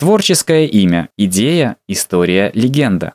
Творческое имя, идея, история, легенда.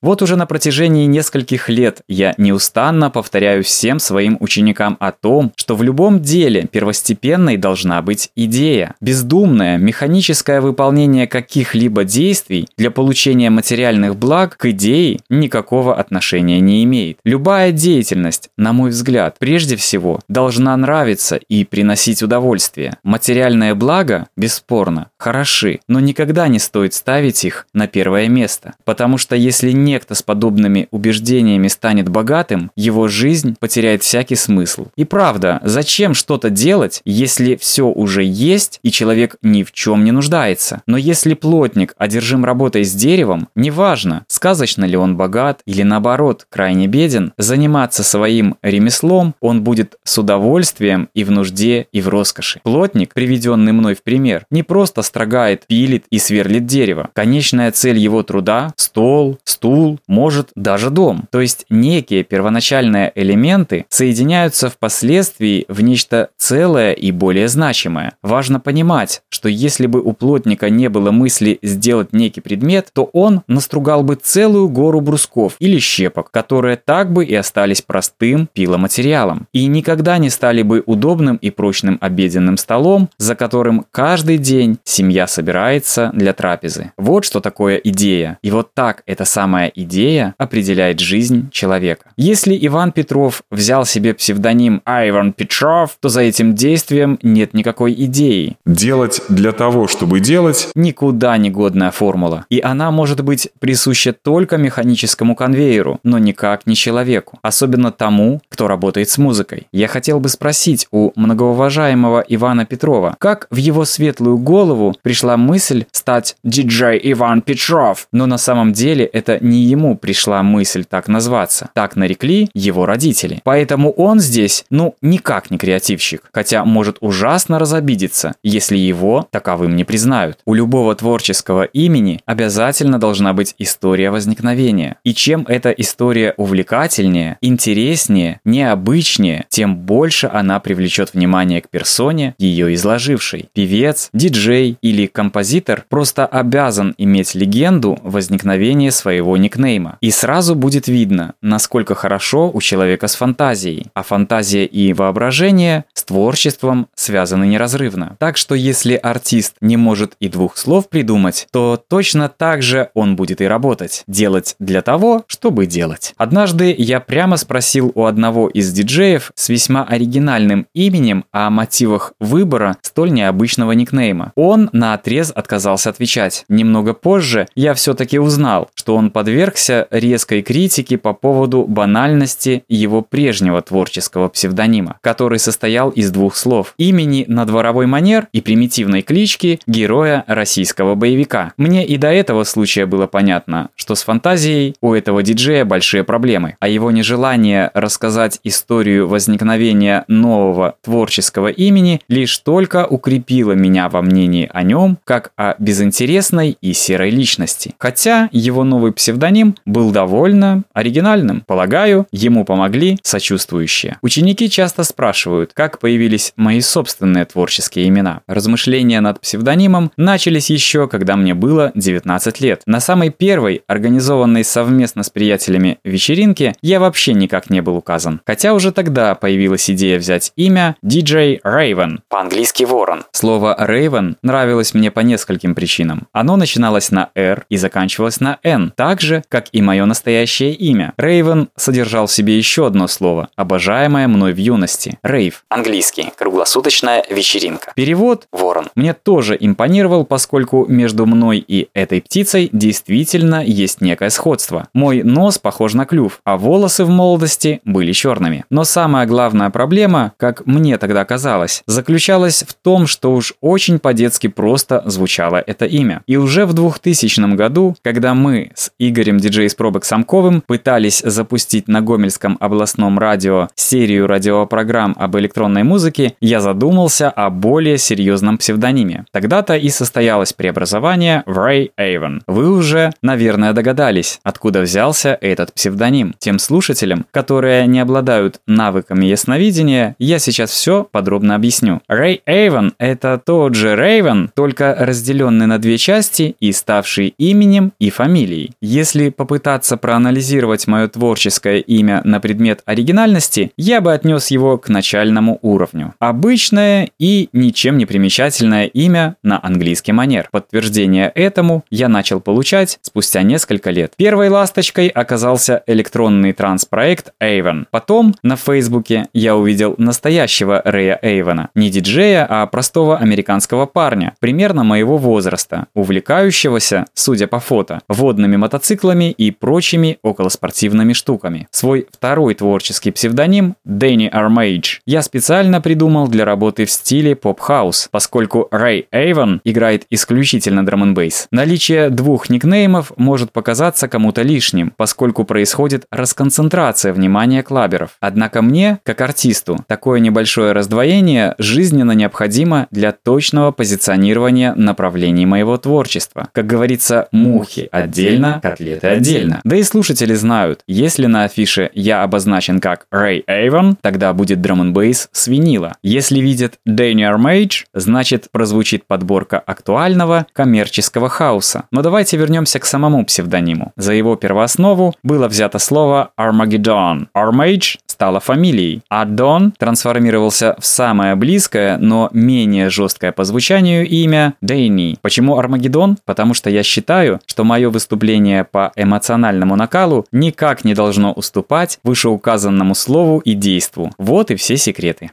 Вот уже на протяжении нескольких лет я неустанно повторяю всем своим ученикам о том, что в любом деле первостепенной должна быть идея. Бездумное, механическое выполнение каких-либо действий для получения материальных благ к идее никакого отношения не имеет. Любая деятельность, на мой взгляд, прежде всего должна нравиться и приносить удовольствие. Материальное благо, бесспорно, хороши, но никогда не стоит ставить их на первое место, потому что если не некто с подобными убеждениями станет богатым, его жизнь потеряет всякий смысл. И правда, зачем что-то делать, если все уже есть и человек ни в чем не нуждается? Но если плотник одержим работой с деревом, неважно, сказочно ли он богат или наоборот крайне беден, заниматься своим ремеслом он будет с удовольствием и в нужде, и в роскоши. Плотник, приведенный мной в пример, не просто строгает, пилит и сверлит дерево. Конечная цель его труда – стол, стул, может даже дом. То есть некие первоначальные элементы соединяются впоследствии в нечто целое и более значимое. Важно понимать, что если бы у плотника не было мысли сделать некий предмет, то он настругал бы целую гору брусков или щепок, которые так бы и остались простым пиломатериалом, и никогда не стали бы удобным и прочным обеденным столом, за которым каждый день семья собирается для трапезы. Вот что такое идея. И вот так эта самая идея определяет жизнь человека. Если Иван Петров взял себе псевдоним Айван Петров, то за этим действием нет никакой идеи. Делать для того, чтобы делать... Никуда не годная формула. И она может быть присуща только механическому конвейеру, но никак не человеку. Особенно тому, кто работает с музыкой. Я хотел бы спросить у многоуважаемого Ивана Петрова, как в его светлую голову пришла мысль стать диджей Иван Петров, но на самом деле это не ему пришла мысль так назваться. Так нарекли его родители. Поэтому он здесь, ну, никак не креативщик. Хотя может ужасно разобидеться, если его таковым не признают. У любого творческого имени обязательно должна быть история возникновения. И чем эта история увлекательнее, интереснее, необычнее, тем больше она привлечет внимание к персоне, ее изложившей. Певец, диджей или композитор просто обязан иметь легенду возникновения своего никнейма. И сразу будет видно, насколько хорошо у человека с фантазией. А фантазия и воображение с творчеством связаны неразрывно. Так что если артист не может и двух слов придумать, то точно так же он будет и работать. Делать для того, чтобы делать. Однажды я прямо спросил у одного из диджеев с весьма оригинальным именем о мотивах выбора столь необычного никнейма. Он на отрез отказался отвечать. Немного позже я все-таки узнал, что он подвергся резкой критике по поводу банальности его прежнего творческого псевдонима, который состоял из двух слов – имени на дворовой манер и примитивной клички героя российского боевика. Мне и до этого случая было понятно, что с фантазией у этого диджея большие проблемы, а его нежелание рассказать историю возникновения нового творческого имени лишь только укрепило меня во мнении о нем как о безинтересной и серой личности. Хотя его новый псевдоним был довольно оригинальным. Полагаю, ему помогли сочувствующие. Ученики часто спрашивают, как появились мои собственные творческие имена. Размышления над псевдонимом начались еще, когда мне было 19 лет. На самой первой, организованной совместно с приятелями вечеринке, я вообще никак не был указан. Хотя уже тогда появилась идея взять имя DJ Raven, по-английски ворон. Слово Raven нравилось мне по нескольким причинам. Оно начиналось на R и заканчивалось на N. Также как и мое настоящее имя. Рейвен содержал в себе еще одно слово, обожаемое мной в юности. Рейв. Английский. Круглосуточная вечеринка. Перевод – ворон. Мне тоже импонировал, поскольку между мной и этой птицей действительно есть некое сходство. Мой нос похож на клюв, а волосы в молодости были черными. Но самая главная проблема, как мне тогда казалось, заключалась в том, что уж очень по-детски просто звучало это имя. И уже в 2000 году, когда мы с Игорем диджей из пробок Самковым пытались запустить на Гомельском областном радио серию радиопрограмм об электронной музыке, я задумался о более серьезном псевдониме. Тогда-то и состоялось преобразование в Ray Avon. Вы уже, наверное, догадались, откуда взялся этот псевдоним. Тем слушателям, которые не обладают навыками ясновидения, я сейчас все подробно объясню. Рэй Эйвен – это тот же Рейвен, только разделенный на две части и ставший именем и фамилией. Если попытаться проанализировать мое творческое имя на предмет оригинальности, я бы отнес его к начальному уровню. Обычное и ничем не примечательное имя на английский манер. Подтверждение этому я начал получать спустя несколько лет. Первой ласточкой оказался электронный транс-проект Avon. Потом на Фейсбуке я увидел настоящего Рэя Эйвена. Не диджея, а простого американского парня, примерно моего возраста, увлекающегося, судя по фото, водными мотоциклами и прочими околоспортивными штуками. Свой второй творческий псевдоним Дэнни Армейдж я специально придумал для работы в стиле поп-хаус, поскольку Рэй Эйвен играет исключительно драм н Наличие двух никнеймов может показаться кому-то лишним, поскольку происходит расконцентрация внимания клаберов. Однако мне, как артисту, такое небольшое раздвоение жизненно необходимо для точного позиционирования направлений моего творчества. Как говорится, мухи отдельно, котлеты отдельно. Да и слушатели знают, если на афише я обозначен как Рэй Эйвен, тогда будет драм н с винила. Если видят Дэнни Армейдж, значит прозвучит подборка актуального коммерческого хаоса. Но давайте вернемся к самому псевдониму. За его первооснову было взято слово Armageddon. Armage стала фамилией, а Don трансформировался в самое близкое, но менее жесткое по звучанию имя Дэйни. Почему Армагеддон? Потому что я считаю, что мое выступление по эмоциональному накалу никак не должно уступать вышеуказанному слову и действу. Вот и все секреты.